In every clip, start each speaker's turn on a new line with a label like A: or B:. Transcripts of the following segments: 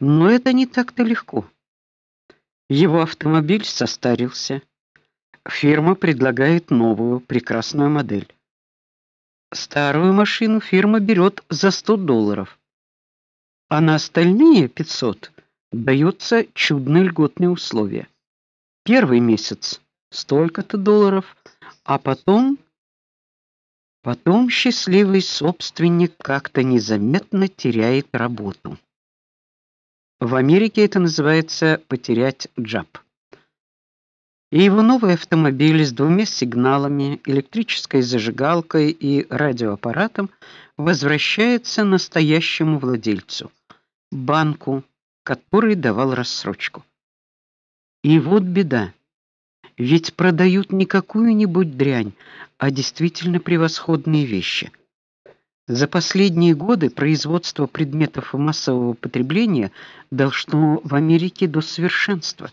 A: Но это не так-то легко. Его автомобиль состарился. Фирма предлагает новую, прекрасную модель. Старую машину фирма берет за 100 долларов. А на остальные 500 даются чудные льготные условия. Первый месяц столько-то долларов, а потом потом счастливый собственник как-то незаметно теряет работу. В Америке это называется потерять джаб. И его новый автомобиль с двумя сигналами, электрической зажигалкой и радиоаппаратом возвращается настоящему владельцу банку, который давал рассрочку. И вот беда. Ведь продают не какую-нибудь дрянь, а действительно превосходные вещи. За последние годы производство предметов массового потребления дошло в Америке до совершенства.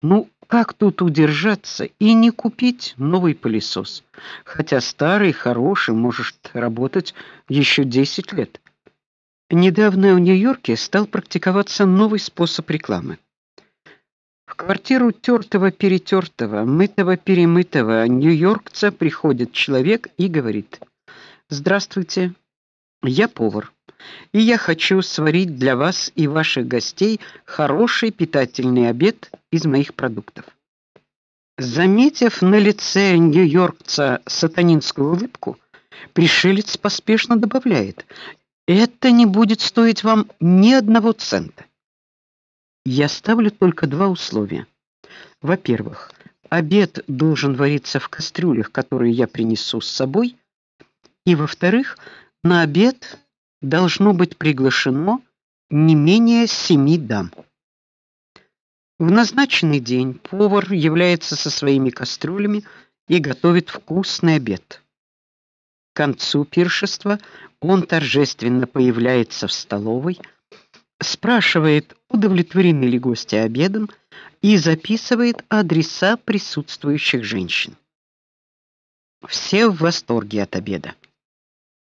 A: Ну, как тут удержаться и не купить новый пылесос, хотя старый хороший может работать еще 10 лет. Недавно в Нью-Йорке стал практиковаться новый способ рекламы. В квартиру тертого перетертого, мытого перемытого нью-йоркца приходит человек и говорит: Здравствуйте. Я повар, и я хочу сварить для вас и ваших гостей хороший питательный обед из моих продуктов. Заметив на лице нью-йоркца сатанинскую улыбку, пришелец поспешно добавляет: "Это не будет стоить вам ни одного цента". Я ставлю только два условия. Во-первых, обед должен вариться в кастрюлях, которые я принесу с собой, и во-вторых, на обед должно быть приглашено не менее семи дам. В назначенный день повар является со своими кастрюлями и готовит вкусный обед. К концу пиршества он торжественно появляется в столовой, спрашивает, удовлетворены ли гости обедом, и записывает адреса присутствующих женщин. Все в восторге от обеда.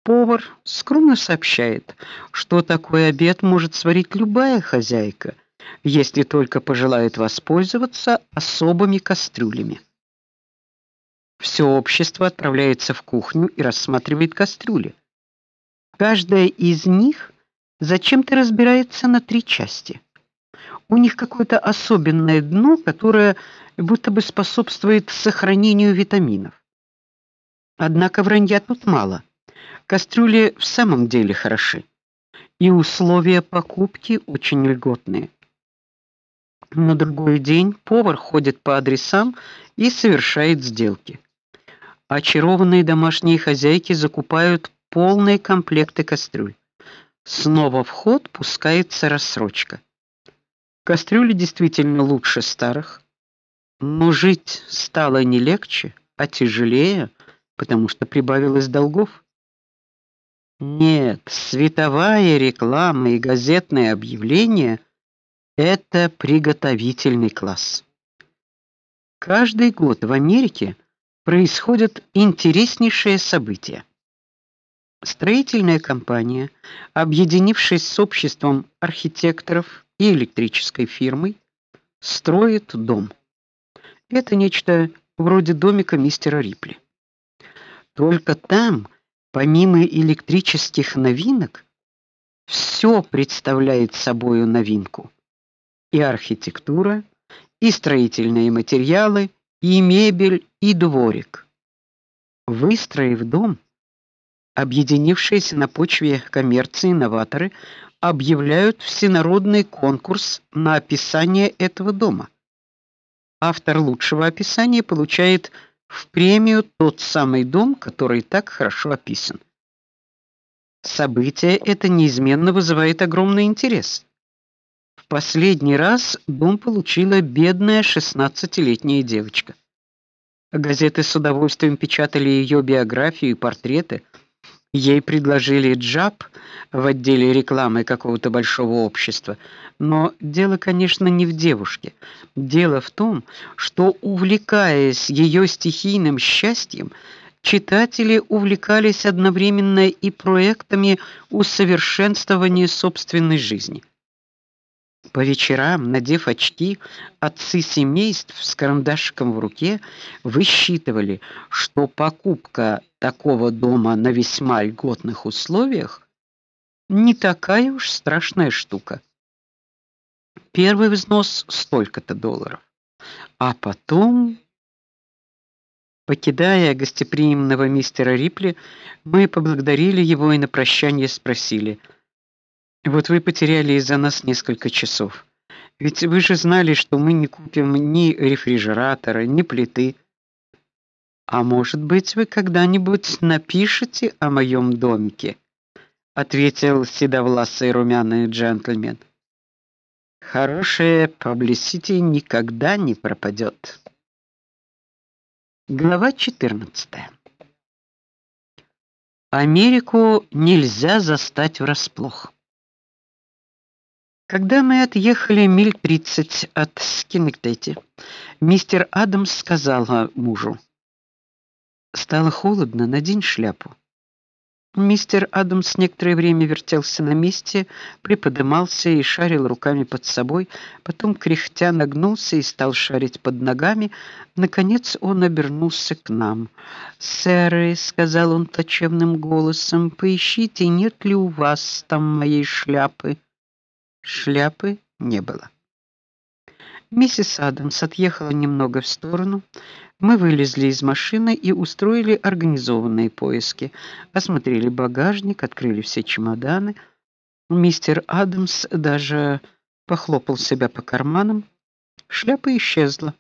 A: Повар скромно сообщает, что такой обед может сварить любая хозяйка, если только пожелает воспользоваться особыми кастрюлями. Все общество отправляется в кухню и рассматривает кастрюли. Каждая из них зачем-то разбирается на три части. У них какое-то особенное дно, которое будто бы способствует сохранению витаминов. Однако вранья тут мало. Кастрюли в самом деле хороши, и условия покупки очень льготные. На другой день повар ходит по адресам и совершает сделки. Очарованные домашние хозяйки закупают полные комплекты кастрюль. Снова в ход пускается рассрочка. Кастрюли действительно лучше старых, но жить стало не легче, а тяжелее, потому что прибавилось долгов. Нет, световая реклама и газетные объявления это приготовительный класс. Каждый год в Америке происходят интереснейшие события. Строительная компания, объединившись с обществом архитекторов и электрической фирмой, строит дом. Это нечто вроде домика мистера Рипли. Только там Помимо электрических новинок, все представляет собою новинку. И архитектура, и строительные материалы, и мебель, и дворик. Выстроив дом, объединившиеся на почве коммерции новаторы объявляют всенародный конкурс на описание этого дома. Автор лучшего описания получает в премию тот самый дом, который так хорошо описан. Событие это неизменно вызывает огромный интерес. В последний раз дом получила бедная шестнадцатилетняя девочка. Газеты с удовольствием печатали ее биографию и портреты. Ей предложили джаб в отделе рекламы какого-то большого общества. Но дело, конечно, не в девушке. Дело в том, что увлекаясь ее стихийным счастьем, читатели увлекались одновременно и проектами усовершенствования собственной жизни. По вечерам, надев очки, отцы семейств с карандашиком в руке высчитывали, что покупка такого дома на весьма льготных условиях не такая уж страшная штука. Первый взнос столько-то долларов. А потом Покидая гостеприимного мистера Рипли, мы поблагодарили его и на прощание спросили: "Вот вы потеряли из-за нас несколько часов. Ведь вы же знали, что мы не купим ни рефрижератора, ни плиты. А может быть, вы когда-нибудь напишете о моем домике?" ответил седовласый румяный джентльмен. Хорошее публисити никогда не пропадет. Глава 14. Америку нельзя застать врасплох. Когда мы отъехали миль 30 от Скиннектети, мистер Адамс сказал мужу: "Стало холодно, надень шляпу". Мистер Адамс некоторое время вертелся на месте, приподнимался и шарил руками под собой, потом кряхтя нагнулся и стал шарить под ногами. Наконец он обернулся к нам. "Сэр", сказал он плачевным голосом, "поищите, нет ли у вас там моей шляпы". Шляпы не было. Миссис Адамс отъехала немного в сторону. Мы вылезли из машины и устроили организованные поиски. Осмотрели багажник, открыли все чемоданы. Мистер Адамс даже похлопал себя по карманам. Шляпа исчезла.